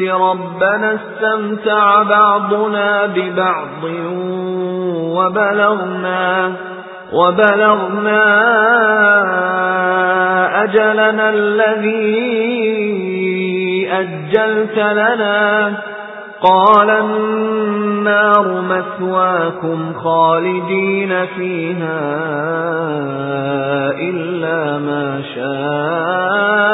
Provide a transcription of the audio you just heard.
رَبَّنَا اسْتَمْتَعَ بَعْضُنَا بِبَعْضٍ وَبَلَغْنَا وَبَلَغْنَا أَجَلَنَا الَّذِي أَجَّلْتَ لَنَا. قَالَ النَّارُ مَثْوَاكُمْ خَالِدِينَ فِيهَا إِلَّا مَا شَاءَ.